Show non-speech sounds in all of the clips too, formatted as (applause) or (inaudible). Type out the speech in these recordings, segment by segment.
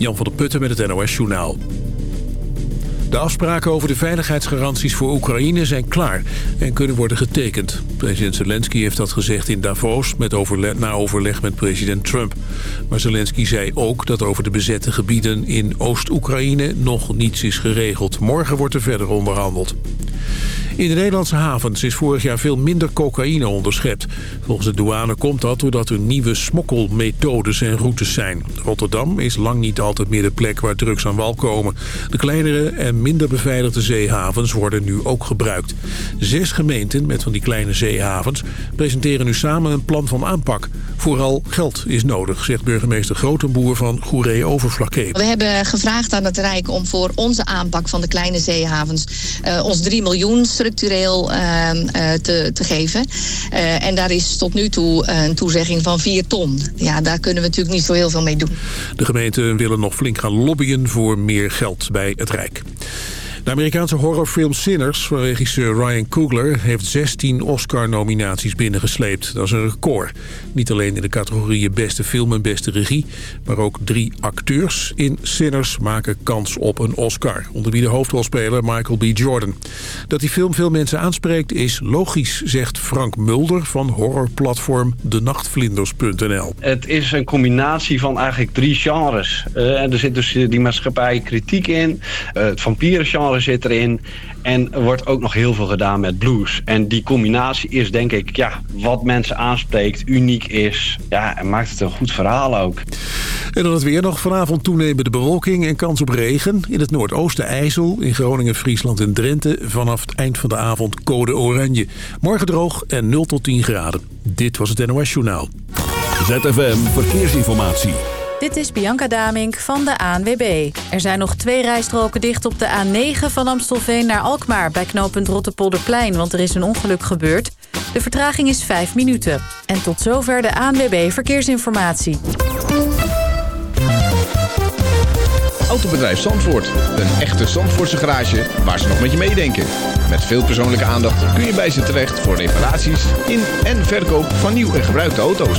Jan van der Putten met het NOS Journaal. De afspraken over de veiligheidsgaranties voor Oekraïne zijn klaar en kunnen worden getekend. President Zelensky heeft dat gezegd in Davos met na overleg met president Trump. Maar Zelensky zei ook dat over de bezette gebieden in Oost-Oekraïne nog niets is geregeld. Morgen wordt er verder onderhandeld. In de Nederlandse havens is vorig jaar veel minder cocaïne onderschept. Volgens de douane komt dat doordat er nieuwe smokkelmethodes en routes zijn. Rotterdam is lang niet altijd meer de plek waar drugs aan wal komen. De kleinere en minder beveiligde zeehavens worden nu ook gebruikt. Zes gemeenten met van die kleine zeehavens presenteren nu samen een plan van aanpak. Vooral geld is nodig, zegt burgemeester Grotenboer van Goeree Overflakke. We hebben gevraagd aan het Rijk om voor onze aanpak van de kleine zeehavens... Uh, ons 3 miljoen structureel uh, uh, te, te geven. en daar is tot nu toe een toezegging van 4 ton. Ja, daar kunnen we natuurlijk niet zo heel veel mee doen. De gemeenten willen nog flink gaan lobbyen voor meer geld bij het Rijk. De Amerikaanse horrorfilm Sinners van regisseur Ryan Coogler... heeft 16 Oscar-nominaties binnengesleept. Dat is een record. Niet alleen in de categorieën beste film en beste regie... maar ook drie acteurs in Sinners maken kans op een Oscar. Onder wie de hoofdrolspeler Michael B. Jordan. Dat die film veel mensen aanspreekt is logisch... zegt Frank Mulder van horrorplatform denachtvlinders.nl. Het is een combinatie van eigenlijk drie genres. Uh, er zit dus die maatschappij kritiek in. Uh, het vampierengenre zit erin. En er wordt ook nog heel veel gedaan met blues. En die combinatie is denk ik, ja, wat mensen aanspreekt, uniek is. Ja, en maakt het een goed verhaal ook. En dan het weer nog. Vanavond toenemende bewolking en kans op regen. In het noordoosten IJssel, in Groningen, Friesland en Drenthe. Vanaf het eind van de avond code oranje. Morgen droog en 0 tot 10 graden. Dit was het NOS Journaal. ZFM Verkeersinformatie. Dit is Bianca Damink van de ANWB. Er zijn nog twee rijstroken dicht op de A9 van Amstelveen naar Alkmaar... bij knooppunt Rottepolderplein, want er is een ongeluk gebeurd. De vertraging is 5 minuten. En tot zover de ANWB Verkeersinformatie. Autobedrijf Zandvoort. Een echte Zandvoortse garage waar ze nog met je meedenken. Met veel persoonlijke aandacht kun je bij ze terecht... voor reparaties in en verkoop van nieuw en gebruikte auto's.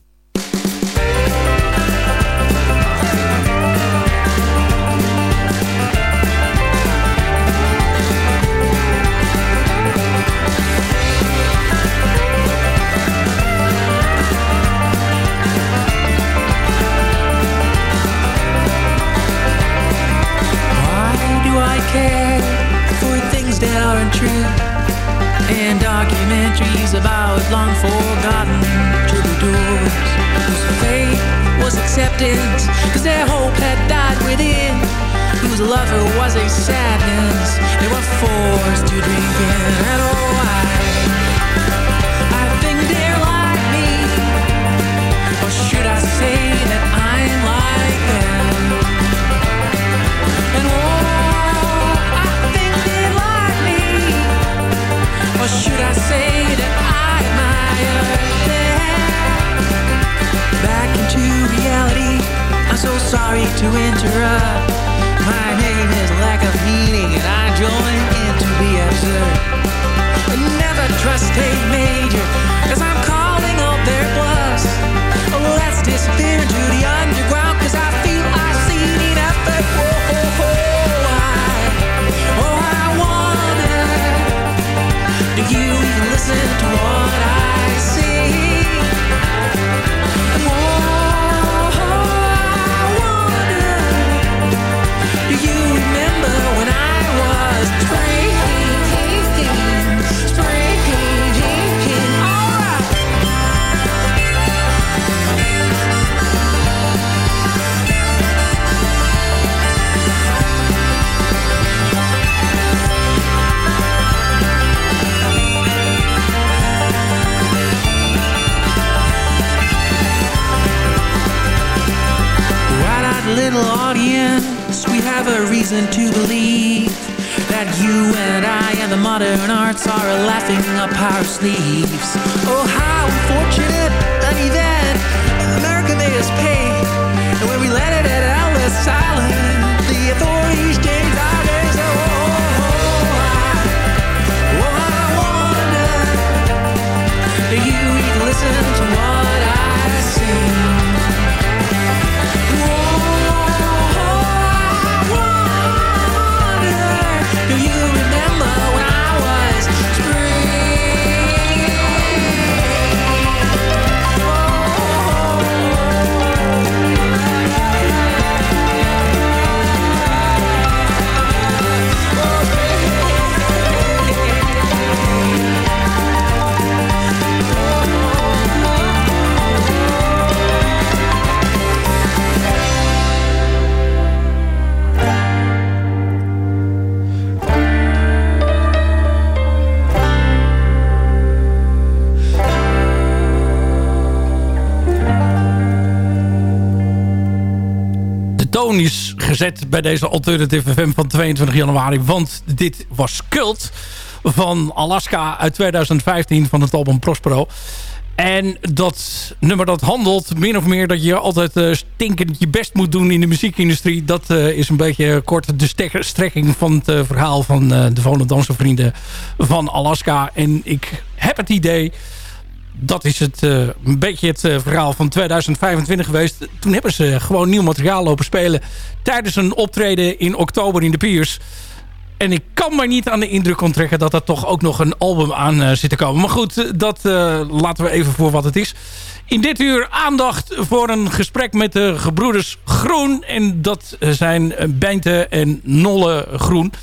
That aren't true. And documentaries about long forgotten troubadours Whose fate was acceptance Cause their hope had died within. Whose lover was a sadness They were forced to drink in. And oh, I have a reason to believe that you and I and the modern arts are laughing up our sleeves. Oh, how unfortunate, honey, that America made us pay. And when we landed at Ellis Island, the authorities changed our days. Oh oh, oh, oh, oh, I, oh, I wonder, do you even listen to what I sing? Bij deze Alternative FM van 22 januari. Want dit was Cult van Alaska uit 2015 van het album Prospero. En dat nummer dat handelt min of meer dat je altijd eh, stinkend je best moet doen in de muziekindustrie. Dat eh, is een beetje kort de strekking van het eh, verhaal van de Volendamse vrienden van Alaska. En ik heb het idee dat is het, eh, een beetje het eh, verhaal van 2025 geweest. Toen hebben ze gewoon nieuw materiaal lopen spelen... tijdens een optreden in oktober in de Piers. En ik kan maar niet aan de indruk onttrekken... dat er toch ook nog een album aan eh, zit te komen. Maar goed, dat laten we even voor wat het is. In dit uur aandacht voor een gesprek met de gebroeders Groen. En dat zijn Bente en Nolle Groen.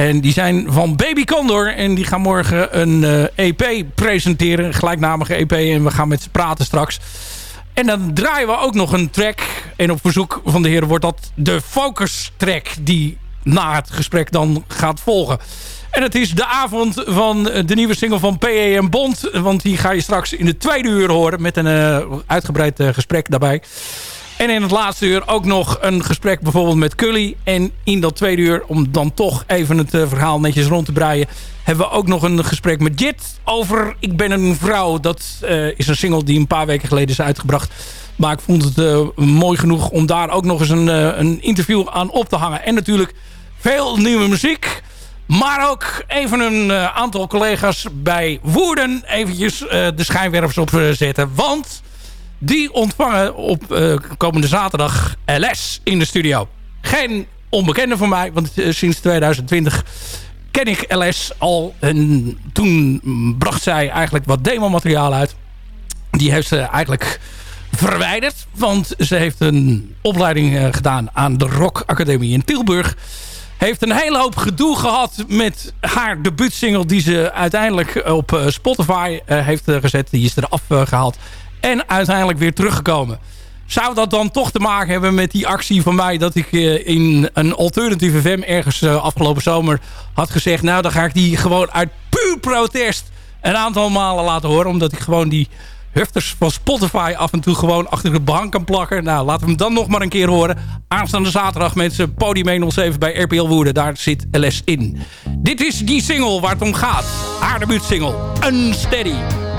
En die zijn van Baby Condor. En die gaan morgen een eh, EP presenteren. Een gelijknamige EP. En we gaan met ze praten straks. En dan draaien we ook nog een track. En op verzoek van de heren wordt dat de focus track. Die na het gesprek dan gaat volgen. En het is de avond van de nieuwe single van P.E. en Bond. Want die ga je straks in de tweede uur horen. Met een eh, uitgebreid eh, gesprek daarbij. En in het laatste uur ook nog een gesprek bijvoorbeeld met Cully. En in dat tweede uur, om dan toch even het eh, verhaal netjes rond te breien... hebben we ook nog een gesprek met Jit over Ik ben een vrouw. Dat eh, is een single die een paar weken geleden is uitgebracht. Maar ik vond het eh, mooi genoeg om daar ook nog eens een, een interview aan op te hangen. En natuurlijk veel nieuwe muziek. Maar ook even een aantal collega's bij Woerden eventjes de schijnwerpers op zetten. Want die ontvangen op eh, komende zaterdag LS in de studio. Geen onbekende voor mij, want eh, sinds 2020 ken ik LS al. En toen bracht zij eigenlijk wat demomateriaal uit. Die heeft ze eigenlijk verwijderd. Want ze heeft een opleiding eh, gedaan aan de Rock Academie in Tilburg. Heeft een hele hoop gedoe gehad met haar debuutsingle... die ze uiteindelijk op Spotify heeft gezet. Die is eraf eh, gehaald. En uiteindelijk weer teruggekomen. Zou dat dan toch te maken hebben met die actie van mij... dat ik eh, in een alternatieve FM ergens eh, afgelopen zomer had gezegd... nou, dan ga ik die gewoon uit puur protest een aantal malen laten horen. Omdat ik gewoon die hufters van Spotify af en toe gewoon achter de bank kan plakken. Nou, laten we hem dan nog maar een keer horen. Aanstaande zaterdag mensen, podium 107 bij RPL Woerden. Daar zit LS in. Dit is die single waar het om gaat. Haar debuutsingle, Unsteady.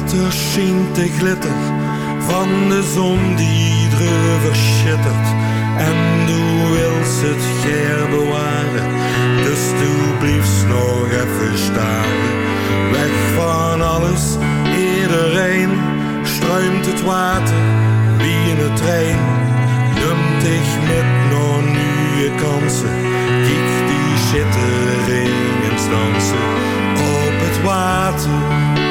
Water schijnt de glitter van de zon die dreuver schittert. En du wilst het ger bewaren, dus du blijft nog even staren. Weg van alles, iedereen, struimt het water wie in het trein. Neemt dich met nog nieuwe kansen, kijk die schitterings dansen op het water.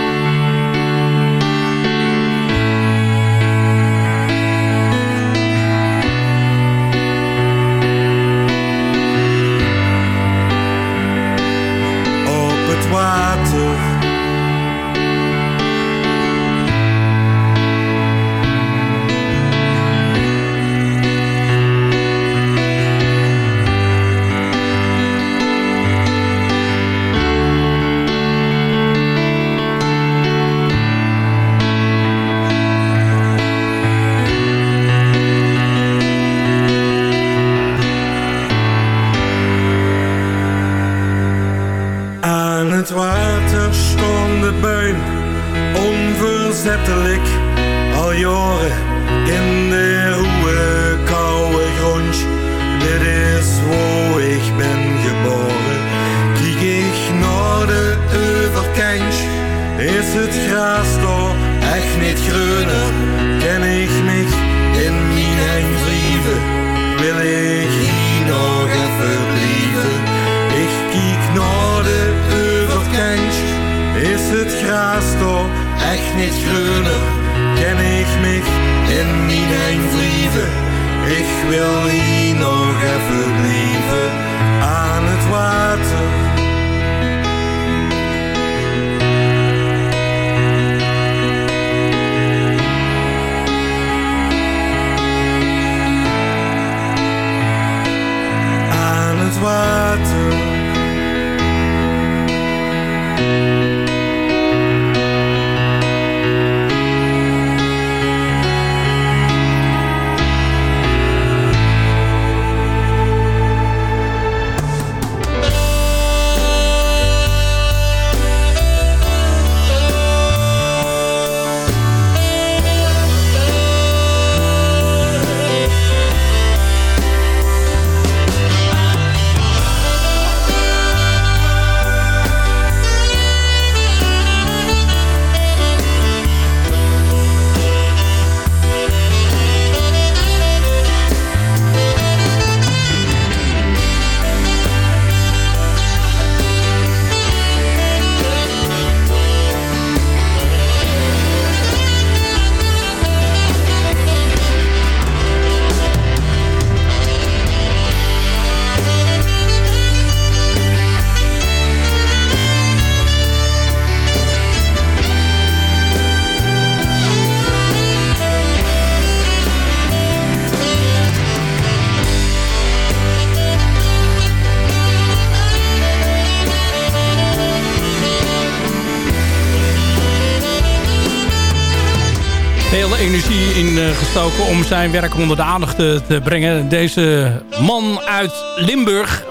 Energie in eh, gestoken om zijn werk onder de aandacht te, brengen. Deze man uit Limburg.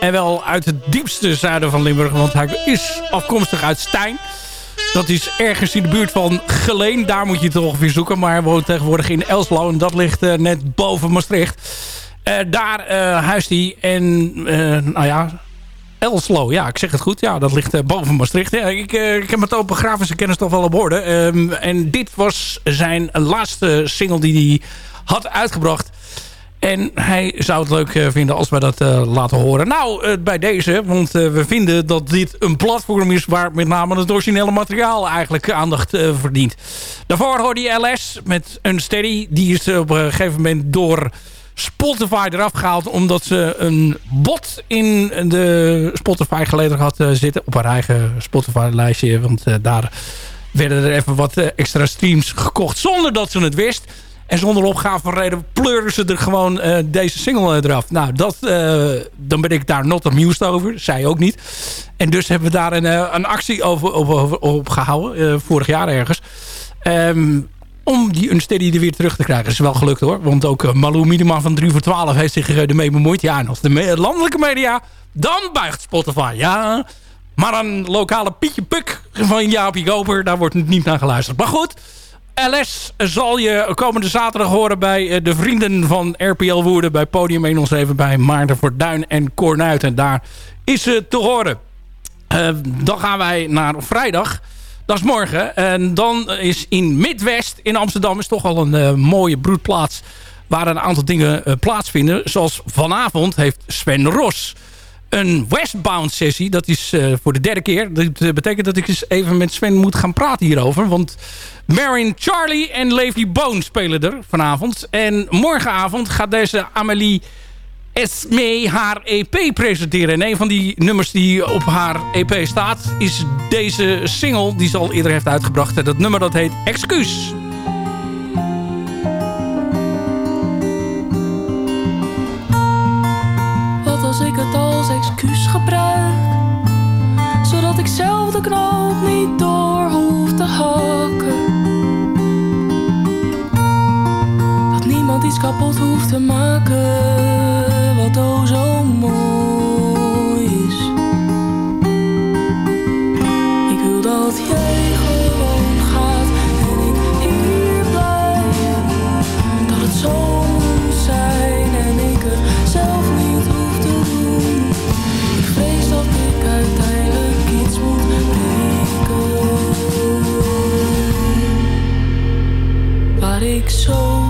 En wel uit het diepste zuiden van Limburg. Want hij is afkomstig uit Stijn. Dat is ergens in de buurt van Geleen. Daar moet je het ongeveer zoeken. Maar hij woont tegenwoordig in Elslo. En dat ligt eh, net boven Maastricht. Eh, daar huist hij. En nou ja, Elslo. Ja, ik zeg het goed. Ja, dat ligt eh, boven Maastricht. Ja, ik, eh, ik heb mijn topografische kennis toch wel op orde. Ehm, en dit was zijn laatste single die hij had uitgebracht. En hij zou het leuk eh, vinden als wij dat laten horen. Nou, bij deze, want we vinden dat dit een platform is... waar met name het originele materiaal eigenlijk aandacht verdient. Daarvoor hoorde je LS met Unsteady. Die is op een gegeven moment door Spotify eraf gehaald... omdat ze een bot in de Spotify geleden had eh, zitten. Op haar eigen Spotify-lijstje, want eh, daar werden er even wat eh, extra streams gekocht... zonder dat ze het wist... En zonder opgave van reden pleuren ze er gewoon deze single eraf. Nou, dat, dan ben ik daar not amused over. Zij ook niet. En dus hebben we daar een, een actie over, over, over, vorig jaar ergens. Ehm, om die Unsteady er weer terug te krijgen. Dat is wel gelukt hoor. Want ook uh, Malou Minima van 3 voor 12 heeft zich er ermee bemoeid. Ja, en als de me- landelijke media, dan buigt Spotify. Ja, maar een lokale Pietje Puk van Jaapie Koper, daar wordt niet naar geluisterd. Maar goed, LS zal je komende zaterdag horen bij eh, de vrienden van RPL Woerden... bij Podium 107 bij Maarten Verduin en Cornuit. En daar is ze te horen. Eh, dan gaan wij naar vrijdag. Dat is morgen. En dan is in Midwest in Amsterdam... is toch al een eh, mooie broedplaats... waar een aantal dingen eh, plaatsvinden. Zoals vanavond heeft Sven Ros een Westbound sessie. Dat is eh, voor de derde keer. Dat betekent dat ik eens even met Sven moet gaan praten hierover. Want Marin Charlie en Levi Bone spelen er vanavond. En morgenavond gaat deze Amelie Esme haar EP presenteren. En een van die nummers die op haar EP staat... is deze single die ze al eerder heeft uitgebracht. En dat nummer dat heet Excuus. Wat als ik het als excuus gebruik? Zodat ik zelf de knoop niet door hoef te hakken. Dat niemand iets kapot hoeft te maken. Waar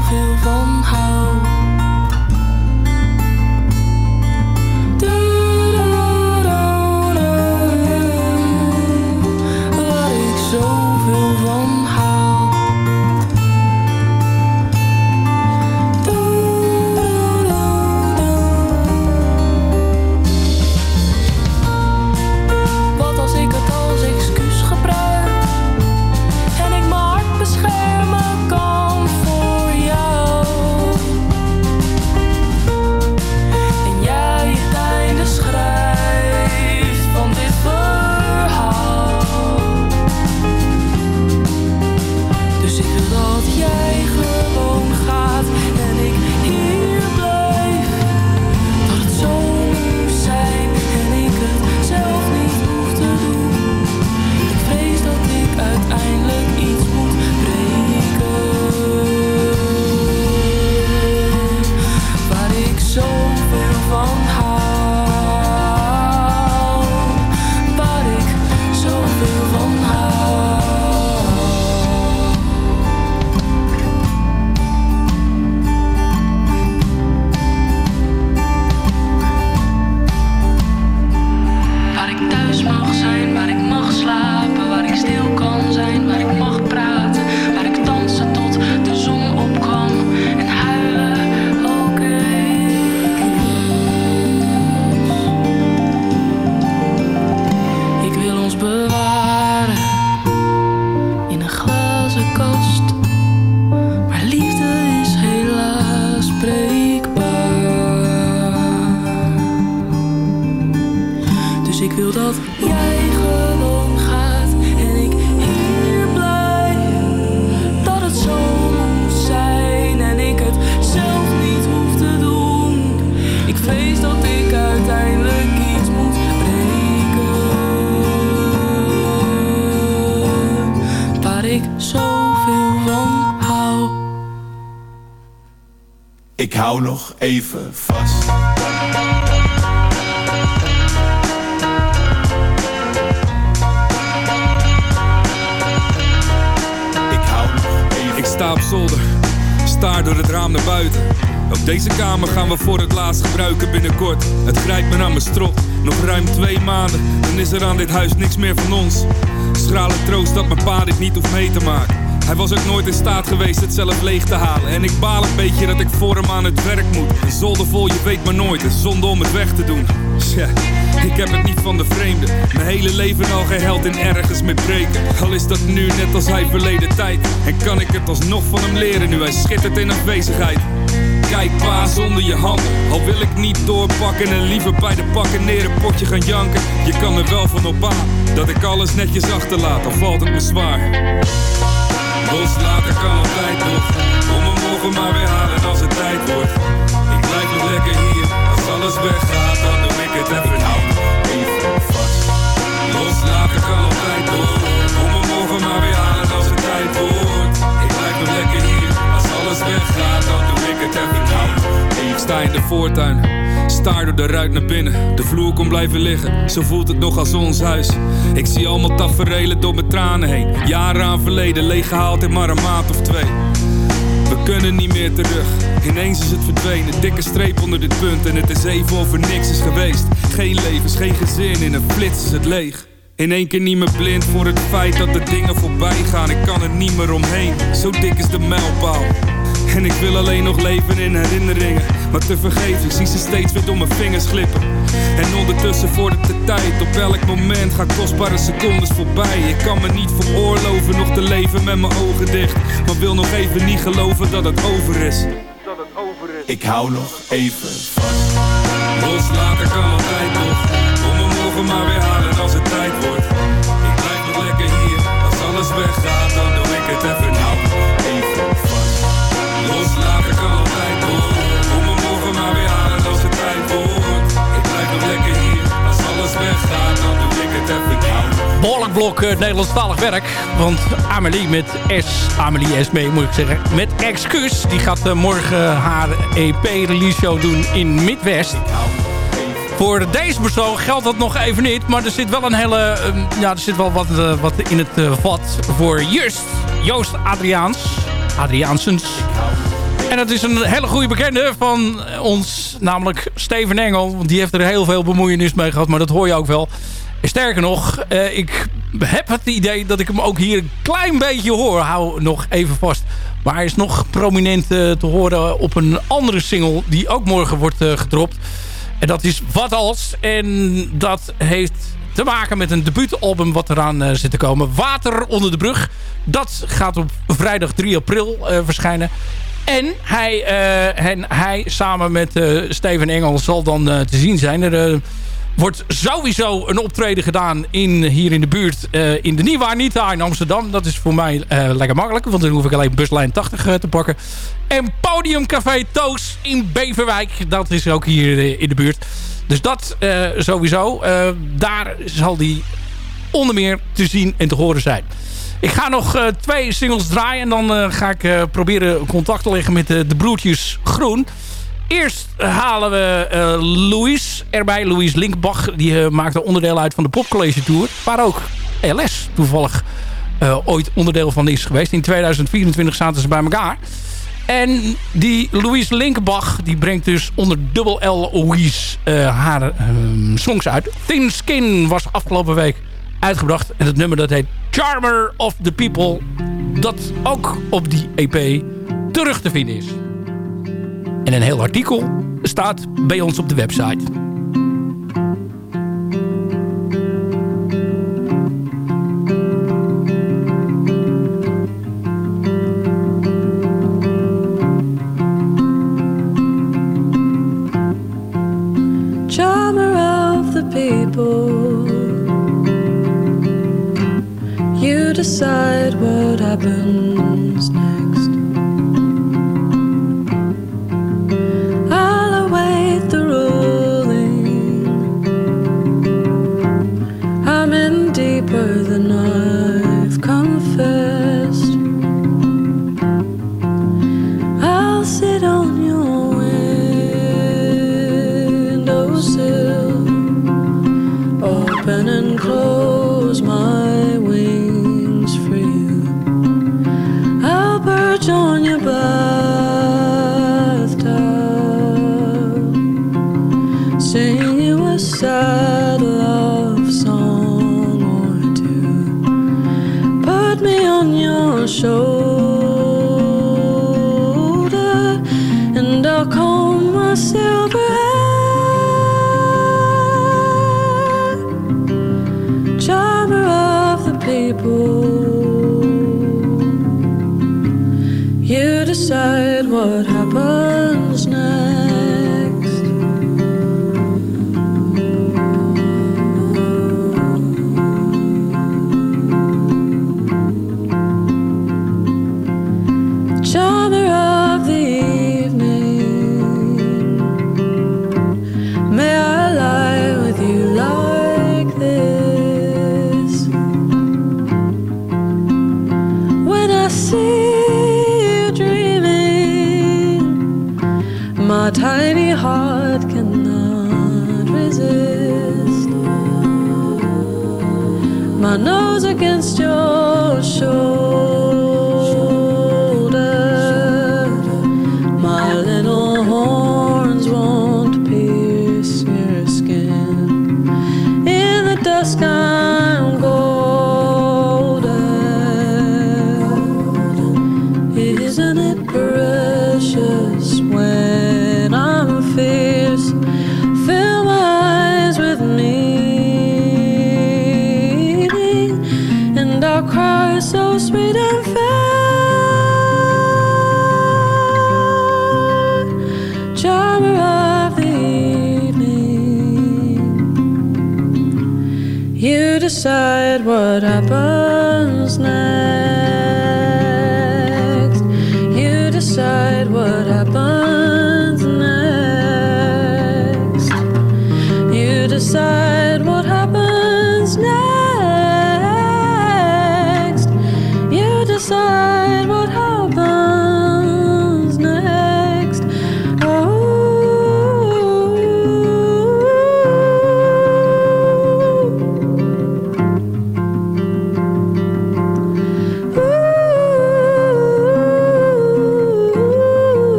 Ik sta op zolder, staar door het raam naar buiten. Ook deze kamer gaan we voor het laatst gebruiken binnenkort. Het grijpt me naar mijn strot. Nog ruim twee maanden, dan is er aan dit huis niks meer van ons. Schrale troost dat mijn pa dit niet hoeft mee te maken. Hij was ook nooit in staat geweest het zelf leeg te halen. En ik baal een beetje dat ik voor hem aan het werk moet. Een zolder vol, je weet maar nooit, een zonde om het weg te doen. Tja, ik heb het niet van de vreemde. Mijn hele leven al geen held in ergens mee breken. Al is dat nu net als hij verleden tijd. En kan ik het alsnog van hem leren nu hij schittert in afwezigheid. Kijk pa zonder je handen Al wil ik niet doorpakken en liever bij de pakken neer een potje gaan janken Je kan er wel van op aan Dat ik alles netjes achterlaat, al valt het me zwaar Loslaten kan altijd nog Kom me morgen maar weer halen als het tijd wordt Ik blijf nog lekker hier Als alles weggaat Loslaten kan nog Kom me maar weer halen als het tijd wordt Ik blijf nog lekker hier Als alles weggaat dan doe ik het even nou Ik sta in de voortuin Staar door de ruit naar binnen De vloer kon blijven liggen Zo voelt het nog als ons huis Ik zie allemaal taferelen door mijn tranen heen Jaren aan verleden leeggehaald in maar een maand of twee we kunnen niet meer terug. Ineens is het verdwenen. Dikke streep onder dit punt. En het is even of er niks is geweest. Geen levens, geen gezin. In een flits is het leeg. In één keer niet meer blind voor het feit dat de dingen voorbij gaan. Ik kan er niet meer omheen. Zo dik is de mijlpaal. En ik wil alleen nog leven in herinneringen. Maar te vergeven, ik zie ze steeds weer door mijn vingers glippen. En ondertussen vordert de tijd. Op elk moment gaan kostbare secondes voorbij. Ik kan me niet veroorloven nog te leven met mijn ogen dicht. Maar wil nog even niet geloven dat het over is. Ik hou nog even vast. Loslaten kan altijd nog. Blok uh, Nederlandstalig werk. Want Amelie met S, Amelie S mee moet ik zeggen, met Excuus. Die gaat uh, morgen haar EP-release show doen in Midwest. Voor deze persoon geldt dat nog even niet. Maar er zit wel een hele, uh, ja, er zit wel wat, wat in het vat voor Just. Joost Adriaans. Adriaansens. En dat is een hele goede bekende van ons, namelijk Steven Engel. Want die heeft er heel veel bemoeienis mee gehad, maar dat hoor je ook wel. Sterker nog, ik heb het idee dat ik hem ook hier een klein beetje hoor. Hou nog even vast. Maar hij is nog prominent uh, te horen op een andere single die ook morgen wordt uh, gedropt. En dat is Wat Als. En dat heeft te maken met een debuutalbum wat eraan zit te komen. Water onder de brug. Dat gaat op vrijdag 3 april verschijnen. En hij, en hij samen met Steven Engel zal dan te zien zijn. Er wordt sowieso een optreden gedaan in, hier in de buurt uh, in de Nieuwe Anita in Amsterdam. Dat is voor mij uh, lekker makkelijk, want dan hoef ik alleen buslijn 80 uh, te pakken. En Podiumcafé Toos in Beverwijk, dat is ook hier in de buurt. Dus dat sowieso. daar zal die onder meer te zien en te horen zijn. Ik ga nog twee singles draaien en dan ga ik proberen contact te leggen met de broertjes Groen. Eerst halen we uh, Louis erbij. Louis Linkbach. Die uh, maakte onderdeel uit van de Popcollege Tour. Waar ook LS toevallig uh, ooit onderdeel van is geweest. In 2024 zaten ze bij elkaar. En die Louise Linkbach die brengt dus onder dubbel L Louise haar songs uit. Thin Skin was afgelopen week uitgebracht. En het nummer dat heet Charmer of the People. Dat ook op die EP terug te vinden is. En een heel artikel staat bij ons op de website.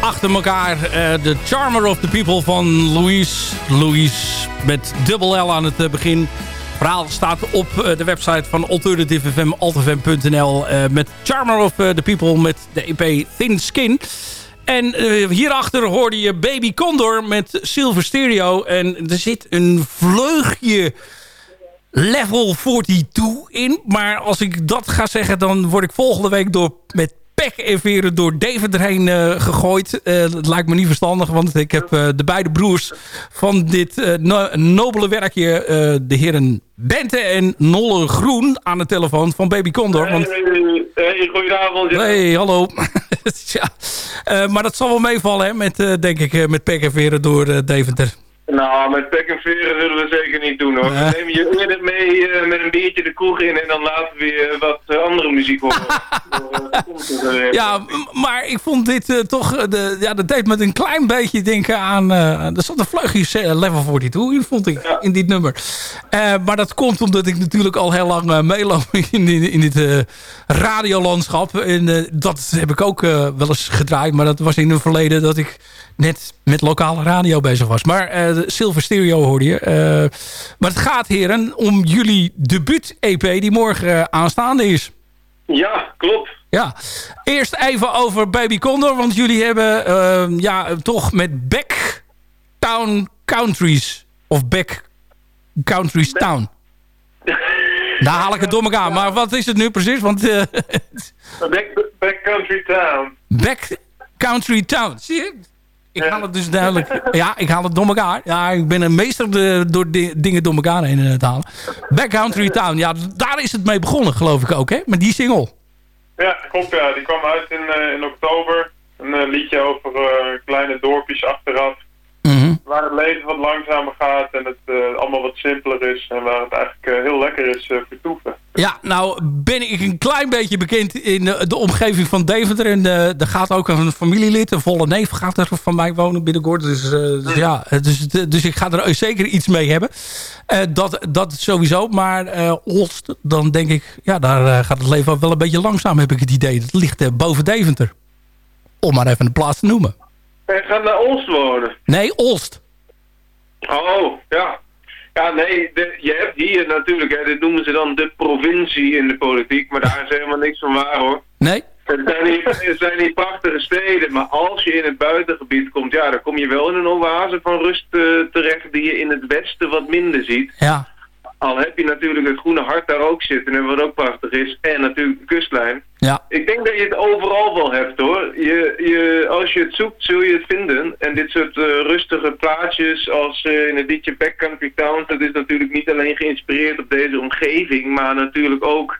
Achter elkaar. Eh, The Charmer of the People van Louise. Louise met dubbel L aan het eh, begin. Het verhaal staat op eh, de website van Alternative FM, met Charmer of the People met de EP Thin Skin. En hierachter hoorde je Baby Condor met Silver Stereo. En er zit een vleugje level 42 in. Maar als ik dat ga zeggen, dan word ik volgende week door, met pek en veren door David erheen eh, gegooid. Eh, dat lijkt me niet verstandig, want ik heb eh, de beide broers van dit no- nobele werkje, de heren Bente en Nolle Groen, aan de telefoon van Baby Condor. Want Hey, goedenavond. Ja. Hey, hallo. (laughs) ja. Maar dat zal wel meevallen, hè, met, denk ik, met pek en veren door Deventer. Nou, met pek en veren zullen we zeker niet doen hoor. Nee. We nemen je eerder mee eh, met een biertje de kroeg in en dan laten we weer wat eh, andere muziek horen. (laughs) Eh. Ja, maar ik vond dit toch... de, ja, dat deed me een klein beetje denken aan... er zat een vleugje eh, level 42 in, vond ik, in dit nummer. Maar dat komt omdat ik natuurlijk al heel lang meeloop (laughs) in, in, in dit radiolandschap. En dat heb ik ook wel eens gedraaid. Maar dat was in het verleden dat ik net met lokale radio bezig was. Maar eh, Silver Stereo hoorde je. Eh, maar het gaat, heren, om jullie debuut-EP die morgen eh, aanstaande is. Ja, klopt. Ja, eerst even over Baby Condor. Want jullie hebben eh, ja, toch met Back Town Countries. Of Back Countries Town. Daar haal ik het door elkaar. Maar wat is het nu precies? Want (laughs) Back, back Country Town. Back Country Town. Zie je? Ik haal het dus duidelijk. Ja, ik haal het door elkaar. Ja, ik ben een meester de, door di- dingen door elkaar heen eh, te halen. Back Country Town. Ja, daar is het mee begonnen, geloof ik ook, hè? Met die single. Ja, klopt ja. Die kwam uit in, eh, in oktober. Een eh, liedje over kleine dorpjes achteraf. Waar het leven wat langzamer gaat en het eh, allemaal wat simpeler is. En waar het eigenlijk eh, heel lekker is eh, vertoeven. Ja, nou ben ik een klein beetje bekend in de, omgeving van Deventer. En er gaat ook een familielid, een volle neef gaat er van mij wonen binnenkort. Dus, dus ja, dus, dus ik ga er zeker iets mee hebben. Dat, dat sowieso. Maar Olst, dan denk ik, ja, daar gaat het leven wel een beetje langzaam, heb ik het idee. Dat ligt boven Deventer. Om maar even een plaats te noemen. En gaat naar Oost wonen. Nee, Olst. Oh, ja. Ja, nee, de- je hebt hier natuurlijk, hè, dit noemen ze dan de provincie in de politiek, maar daar is helemaal niks van waar hoor. Nee? Het zijn hier, het zijn prachtige steden, maar als je in het buitengebied komt, ja, dan kom je wel in een oase van rust eh, terecht die je in het westen wat minder ziet. Ja. Al heb je natuurlijk het groene hart daar ook zitten, en wat ook prachtig is, en natuurlijk de kustlijn. Ja. Ik denk dat je het overal wel hebt hoor. Je, je, als je het zoekt, zul je het vinden. En dit soort eh, rustige plaatjes als eh, in het liedje Backcountry Town, dat is natuurlijk niet alleen geïnspireerd op deze omgeving, maar natuurlijk ook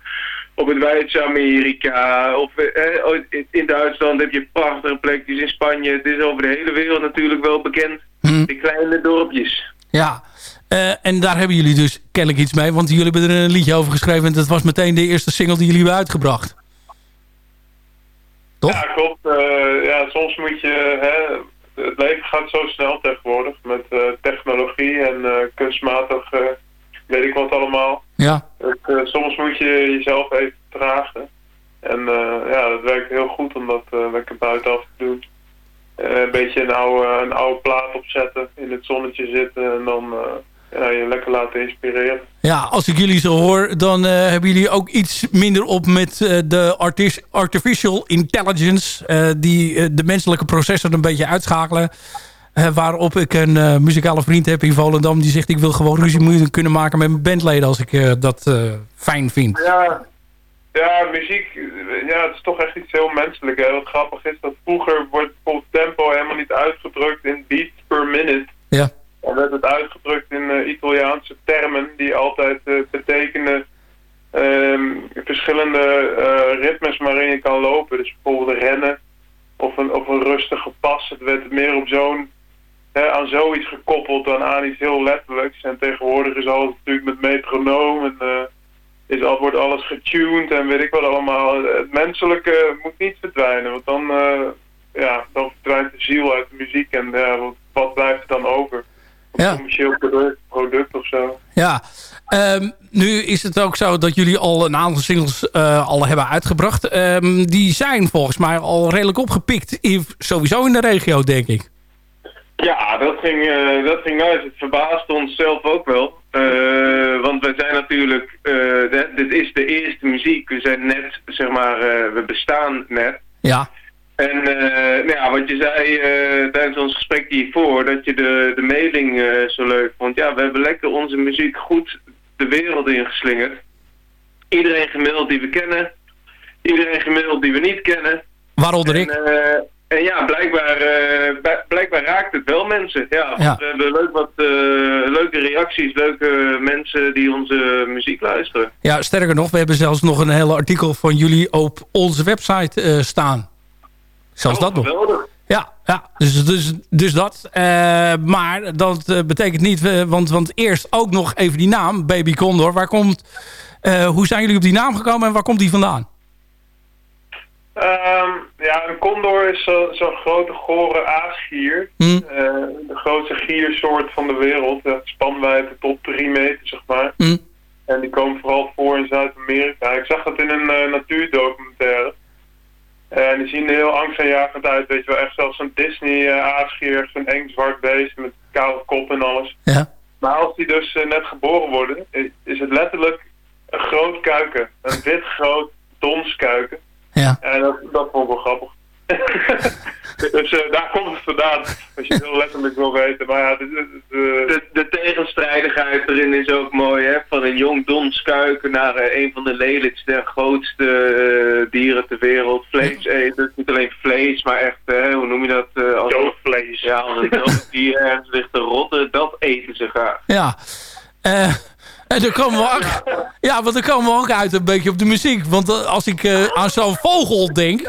op het Weidse Amerika. Of eh, in- in Duitsland heb je prachtige plekjes, in Spanje. Het is over de hele wereld natuurlijk wel bekend. Hm. De kleine dorpjes. Ja, Eh, en daar hebben jullie dus kennelijk iets mee. Want jullie hebben er een liedje over geschreven. En dat was meteen de eerste single die jullie hebben uitgebracht. Toch? Ja, klopt. Eh, ja, soms moet je... Hè, het leven gaat zo snel tegenwoordig met eh, technologie en kunstmatig weet ik wat allemaal. Ja. Het, soms moet je jezelf even dragen. En ja, dat werkt heel goed om dat lekker buitenaf te doen. Een beetje een oude, een oude plaat opzetten, in het zonnetje zitten en dan ja, je lekker laten inspireren. Ja, als ik jullie zo hoor, dan eh, hebben jullie ook iets minder op met eh, de artis- artificial intelligence. eh, die de menselijke processen een beetje uitschakelen. Waarop ik een muzikale vriend heb in Volendam. Die zegt, ik wil gewoon ruzie kunnen maken met mijn bandleden als ik dat fijn vind. Ja, ja, muziek, ja, het is toch echt iets heel menselijks. Wat grappig is dat vroeger wordt bijvoorbeeld tempo helemaal niet uitgedrukt in beats per minute. Ja. Dan werd het uitgedrukt in eh, Italiaanse termen die altijd eh, betekenen ehm, verschillende eh, ritmes waarin je kan lopen. Dus bijvoorbeeld rennen of een, of een rustige pas. Het werd meer op zo'n, aan zoiets gekoppeld dan aan iets heel letterlijks. En tegenwoordig is alles natuurlijk met metronoom en is al, wordt alles getuned en weet ik wat allemaal. Het menselijke moet niet verdwijnen, want dan, ja, dan verdwijnt de ziel uit de muziek en wat, wat blijft er dan over? Ja. commercieel product, product of zo. Ja, ehm, nu is het ook zo dat jullie al een aantal singles eh, al hebben uitgebracht. Ehm, die zijn volgens mij al redelijk opgepikt. in- sowieso in de regio, denk ik. Ja, dat ging, eh, dat ging uit. Het verbaasde ons zelf ook wel. Eh, want wij zijn natuurlijk, dit is de eerste muziek. We zijn net, zeg maar, we bestaan net. Ja. En eh, nou ja, wat je zei eh, tijdens ons gesprek hiervoor, dat je de, de mailing eh, zo leuk vond. Ja, we hebben lekker onze muziek goed de wereld ingeslingerd. Iedereen gemaild die we kennen. Iedereen gemaild die we niet kennen. Waaronder En, ik. eh, en ja, blijkbaar, blijkbaar raakt het wel mensen. Ja, Ja. We hebben leuk wat leuke reacties, leuke mensen die onze muziek luisteren. Ja, sterker nog, we hebben zelfs nog een hele artikel van jullie op onze website staan. Zelfs dat nog. Geweldig. Ja, ja dus, dus, dus dat. Eh, maar dat eh, betekent niet... eh, want, want eerst ook nog even die naam, Baby Condor. Waar komt, hoe zijn jullie op die naam gekomen en waar komt die vandaan? Ehm, ja, een condor is zo- zo'n grote gore aasgier. Hm. De grootste giersoort van de wereld. Uh, spanwijdte tot 3 meter, zeg maar. Hm. En die komen vooral voor in Zuid-Amerika. Ik zag dat in een natuurdocumentaire. Eh, En die zien er heel angstaanjagend uit, weet je wel. Echt zelfs zo'n Disney-aasgier, zo'n eng zwart beest met koude kop en alles. Ja. Maar als die dus eh, net geboren worden, is het letterlijk een groot kuiken. Een wit groot donskuiken. Ja. En dat, dat vond ik wel grappig. (laughs) dus eh, daar komt het vandaan, als je het heel letterlijk wil weten. Maar ja, dit, dit, eh, De, de tegenstrijdigheid erin is ook mooi, hè? Van een jong donskuiken naar eh, een van de lelijkste en grootste dieren ter wereld. Vlees eten, niet alleen vlees, maar echt, hoe noem je dat? eh als doodvlees. Ja, als een dood dier ergens ligt te rotten, dat eten ze graag. Ja. Eh, en dan komen we ook, ja, want dan komen we ook uit een beetje op de muziek. Want eh, als ik eh, aan zo'n vogel denk...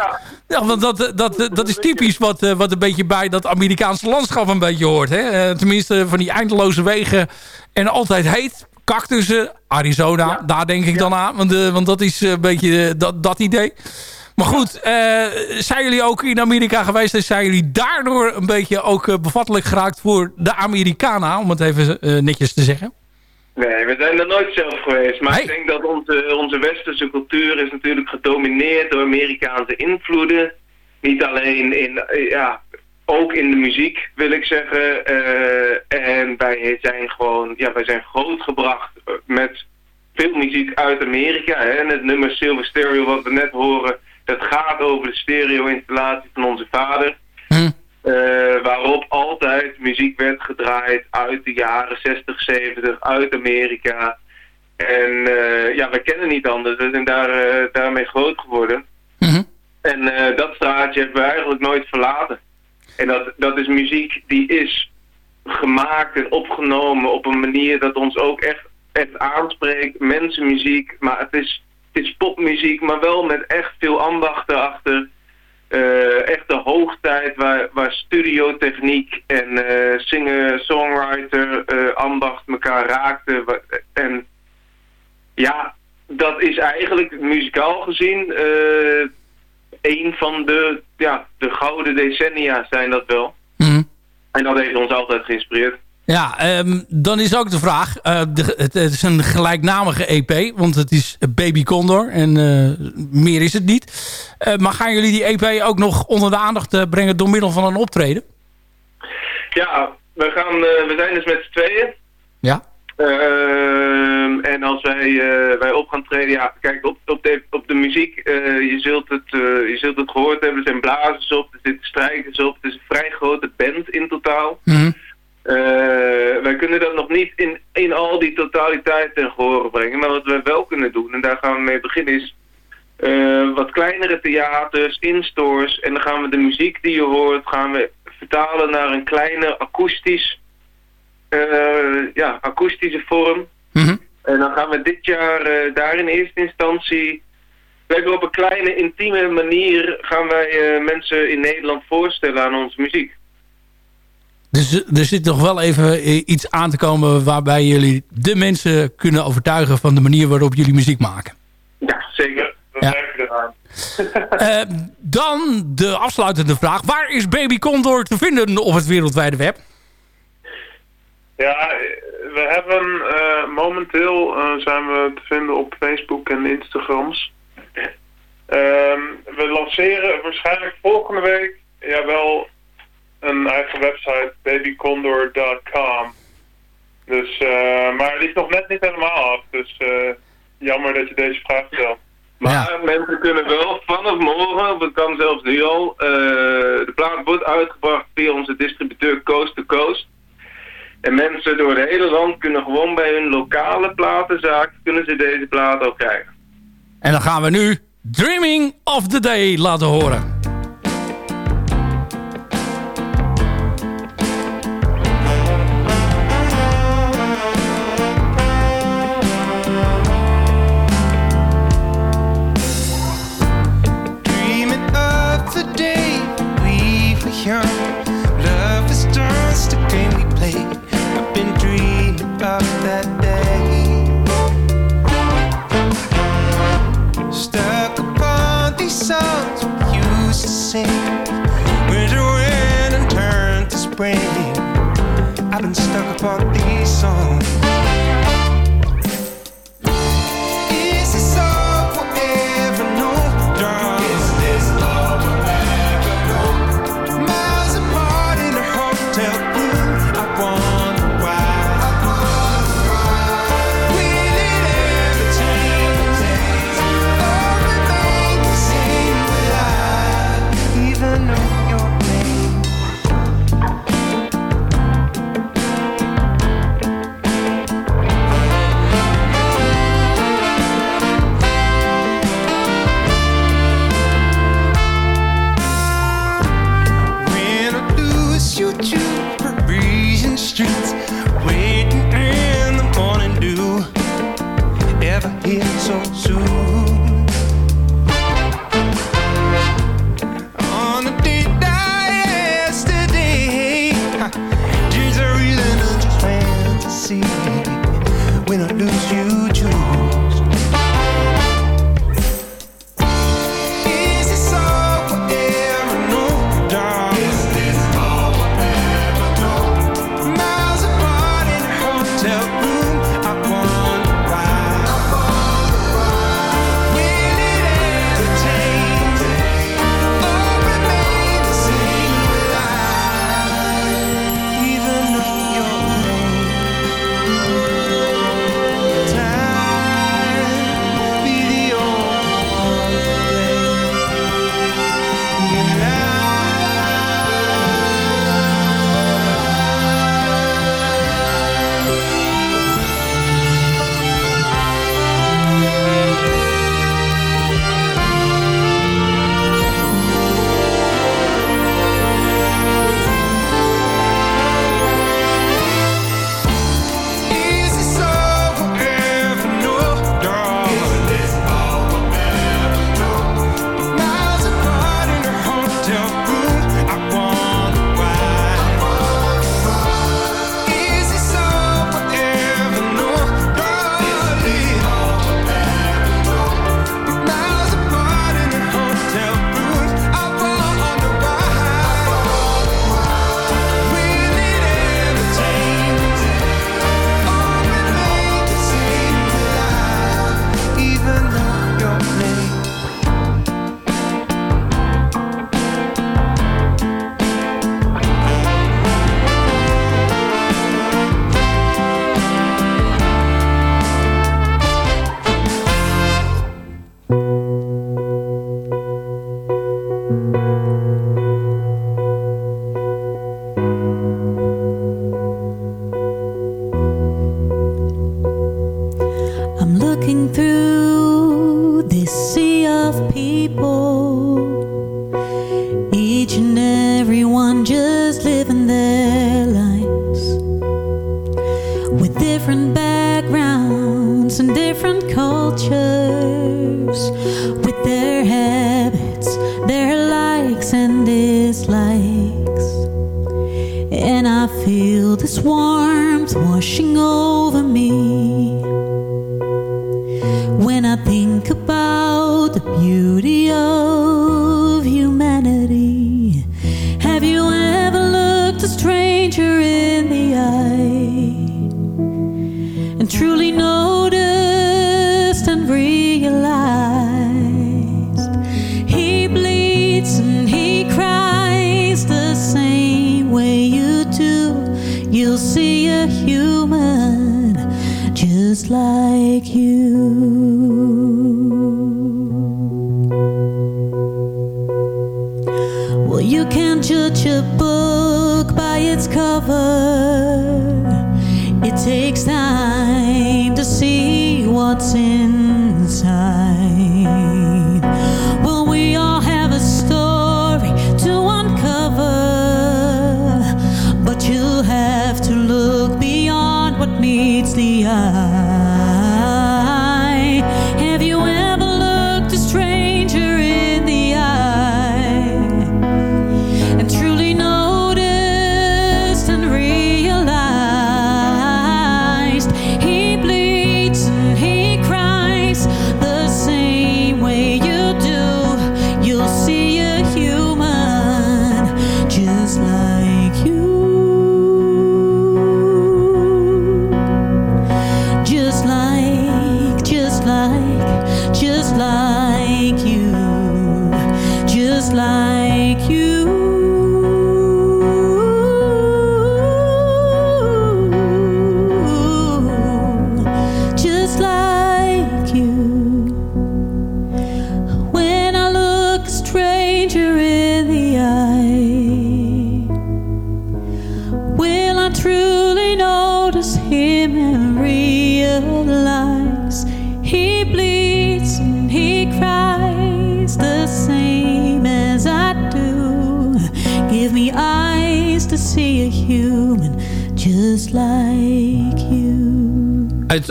Ja, want dat, dat, dat is typisch wat, eh, wat een beetje bij dat Amerikaanse landschap een beetje hoort. Hè? Eh, tenminste, van die eindeloze wegen en altijd heet. Cactussen, Arizona, daar denk ik dan aan. Want, eh, want dat is een beetje eh, dat, dat idee. Maar goed, eh, zijn jullie ook in Amerika geweest... en zijn jullie daardoor een beetje ook eh, bevattelijk geraakt voor de Americana... om het even eh, netjes te zeggen? Nee, we zijn er nooit zelf geweest. Maar ik denk dat onze, onze westerse cultuur is natuurlijk gedomineerd door Amerikaanse invloeden. Niet alleen in, eh, ja, ook in de muziek wil ik zeggen. Eh, en wij zijn gewoon, ja, wij zijn grootgebracht met veel muziek uit Amerika. Hè? En het nummer Silver Stereo wat we net horen, dat gaat over de stereo-installatie van onze vader. Eh, waarop altijd muziek werd gedraaid uit de jaren 60, 70, uit Amerika. En eh, ja, we kennen niet anders. We zijn daar, eh, daarmee groot geworden. En eh, dat straatje hebben we eigenlijk nooit verlaten. En dat, dat is muziek die is gemaakt en opgenomen op een manier dat ons ook echt, echt aanspreekt. Mensenmuziek, maar het is, het is popmuziek, maar wel met echt veel ambacht erachter. Eh, echt de hoogtijd waar, waar studiotechniek en eh singer-songwriter eh, ambacht elkaar raakten. En ja, dat is eigenlijk muzikaal gezien een van de, ja, de gouden decennia zijn dat wel. En dat heeft ons altijd geïnspireerd. Ja, ehm, dan is ook de vraag. eh, de, het, het is een gelijknamige EP, want het is Baby Condor en eh, meer is het niet. Eh, maar gaan jullie die EP ook nog onder de aandacht brengen door middel van een optreden? Ja, we, gaan, we zijn dus met z'n tweeën. Ja. Ehm, en als wij, wij op gaan treden, ja, kijk, op, op, de, op de muziek, je, zult het, je zult het gehoord hebben, er zijn blazers op, er zitten strijkers op, het is een vrij grote band in totaal. Eh, wij kunnen dat nog niet in, in al die totaliteit ten gehore brengen, maar wat we wel kunnen doen, en daar gaan we mee beginnen, is eh, wat kleinere theaters, instores, en dan gaan we de muziek die je hoort, gaan we vertalen naar een kleine akoestisch, eh, ja, akoestische vorm. En dan gaan we dit jaar eh, daar in eerste instantie lekker op een kleine intieme manier gaan wij eh, mensen in Nederland voorstellen aan onze muziek. Dus er zit nog wel even eh, iets aan te komen waarbij jullie de mensen kunnen overtuigen van de manier waarop jullie muziek maken. Ja, zeker. Eraan. (laughs) Eh, dan de afsluitende vraag. Waar is Baby Condor te vinden op het wereldwijde web? Ja, eh, we hebben momenteel zijn we te vinden op Facebook en Instagrams. Ehm, we lanceren waarschijnlijk volgende week, jawel, een eigen website, babycondor.com. Dus, eh, maar het is nog net niet helemaal af, dus eh, jammer dat je deze vraag stelt. Maar ja. mensen kunnen wel vanaf morgen, of het kan zelfs nu al, eh, de plaat wordt uitgebracht via onze distributeur Coast to Coast. En mensen door het hele land kunnen gewoon bij hun lokale platenzaak, kunnen ze deze plaat ook krijgen. En dan gaan we nu Dreaming of the Day laten horen. We. will see a human just like you.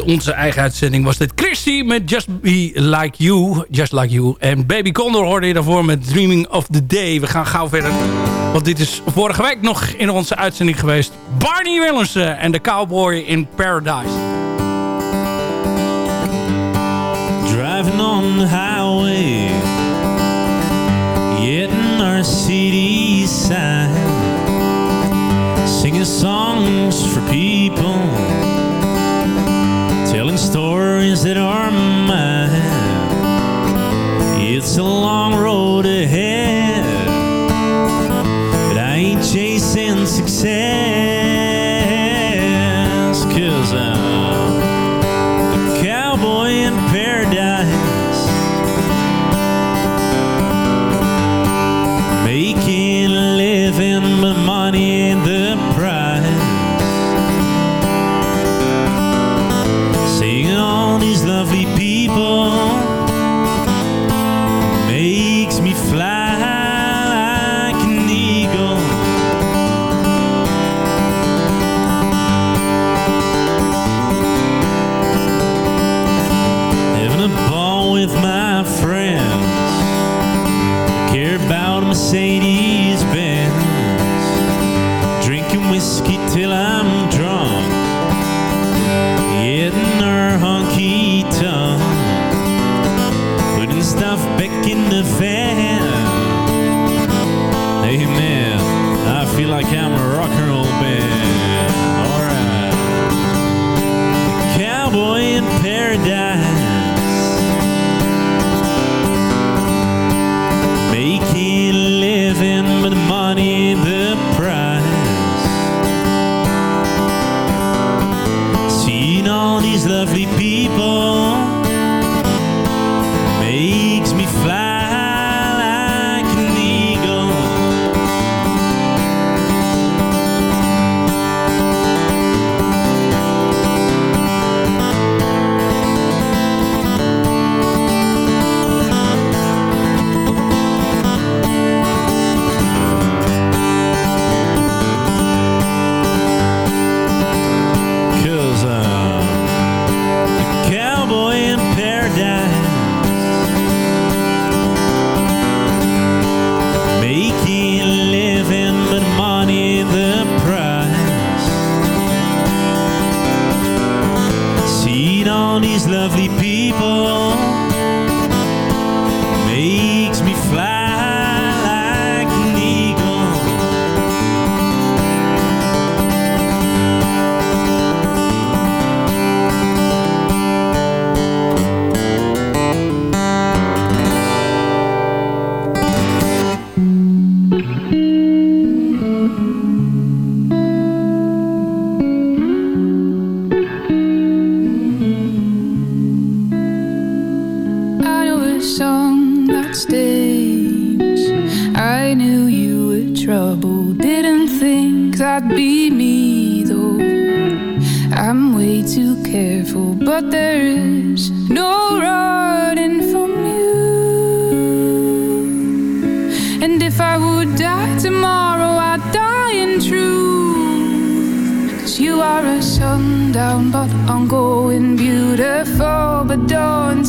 onze eigen uitzending was dit Christy met Just Be Like You. Just Like You. En Baby Condor hoorde je daarvoor met Dreaming of the Day. We gaan gauw verder. Want dit is vorige week nog in onze uitzending geweest. Barney Willemsen en de Cowboy in Paradise. Driving on the highway our city side Singing songs for people stories that are mine. It's a long road ahead, but I ain't chasing success.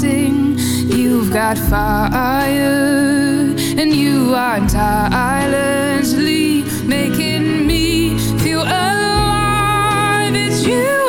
Daunting. You've got fire, and you are tirelessly making me feel alive. It's you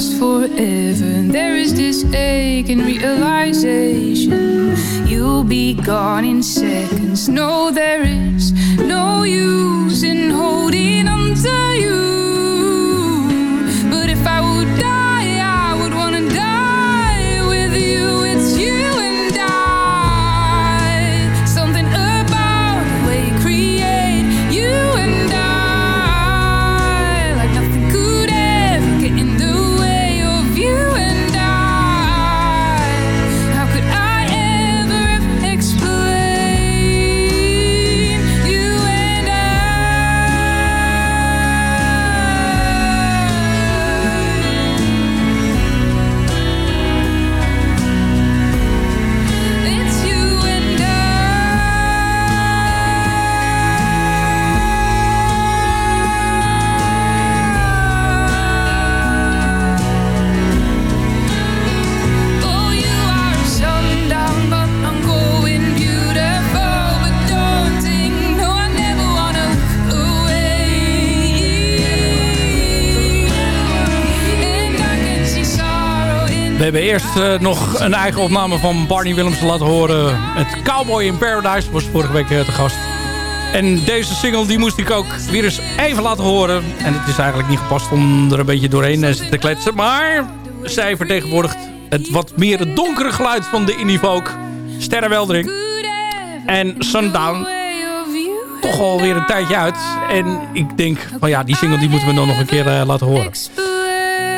last forever, there is this ache and realization. You'll be gone in seconds. No, there is no use We hebben eerst eh, nog een eigen opname van Barney Willems laten horen. Het Cowboy in Paradise was vorige week eh, te gast. En deze single die moest ik ook weer eens even laten horen. En het is eigenlijk niet gepast om er een beetje doorheen eh, te kletsen. Maar zij vertegenwoordigt het wat meer donkere geluid van de indie folk. Sterrenweldering. En Sundown. Toch alweer een tijdje uit. En ik denk, van ja, die single die moeten we dan nog een keer laten horen.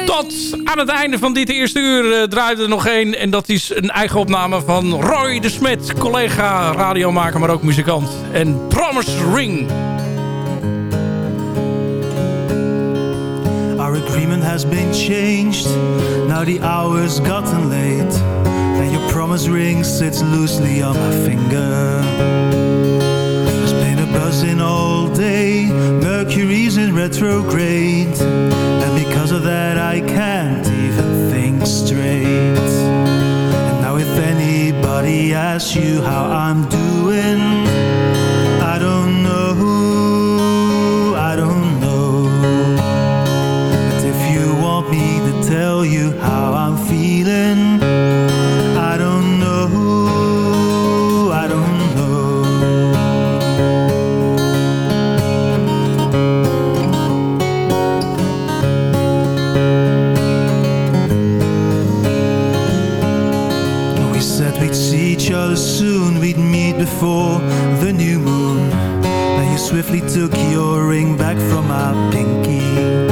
Tot aan het einde van dit eerste uur uh, draaide er nog één. En dat is een eigen opname van Roy de Smet. Collega, radiomaker, maar ook muzikant. En Promise Ring. Our agreement has been changed. Now the hour's gotten late. And your promise ring sits loosely on my finger. There's been a buzzing all day. Mercury's retrograde. And because of that, I can't even think straight. And now, if anybody asks you how I'm doing, I don't know. I don't know. But if you want me to tell you how I'm before the new moon. Then you swiftly took your ring back from my pinky.